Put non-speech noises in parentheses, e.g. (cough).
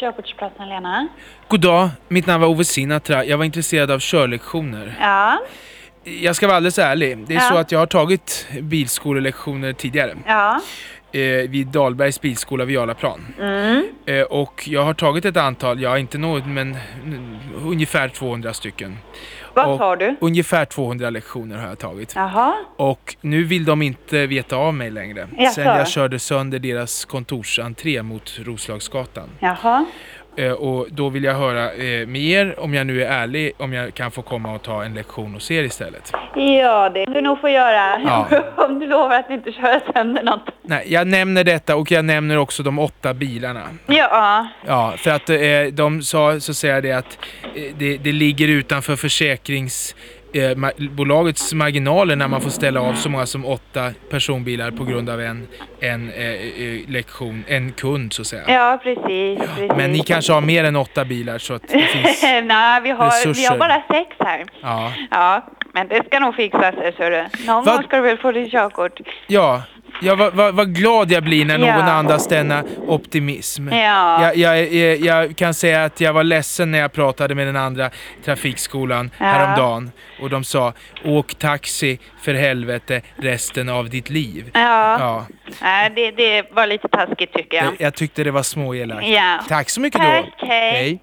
Körkortsplatsen Lena. God dag, mitt namn var Ove Sinatra. Jag var intresserad av körlektioner. Ja, Jag ska vara alldeles ärlig. Det är Ja. så att jag har tagit bilskolelektioner tidigare. ja. Eh, vid Dahlbergs bilskola vid Jarlaplan. Mm. Eh, och jag har tagit ett antal, ja inte något men ungefär 200 stycken. Vad sa du? Ungefär 200 lektioner har jag tagit. Jaha. Och nu vill de inte veta av mig längre. Jaså? Sen jag körde sönder deras kontorsentré mot Roslagsgatan. Jaha. Eh, och då vill jag höra eh, med er, om jag nu är ärlig, om jag kan få komma och ta en lektion hos er istället. Ja, det kan du nog få göra. Ja. (laughs) Om du lovar att inte köra sönder något. Nej, jag nämner detta och jag nämner också de åtta bilarna. Ja. Ja, för att eh, de sa, så säger det att det, det ligger utanför försäkrings eh, ma- bolagets marginaler när man får ställa av så många som åtta personbilar på grund av en, en eh, eh, lektion, en kund så att säga. Ja, precis. precis. Men ni kanske har mer än åtta bilar så att det (laughs) finns... Nej, vi har, vi resurser. har bara sex här. Ja, Ja, men det ska nog fixa sig, så du. Någon Vad- gång ska du väl få ditt körkort. ja. Ja, vad, vad, vad glad jag blir när någon Ja. andas denna optimism. Ja. Jag, jag, jag, jag kan säga att jag var ledsen när jag pratade med den andra trafikskolan Ja. häromdagen. Och de sa, åk taxi för helvete resten av ditt liv. Ja. Ja, Nej, det, det var lite taskigt tycker jag. jag, jag tyckte det var småelakt. Ja. Tack så mycket då. Tack, hej. Hej.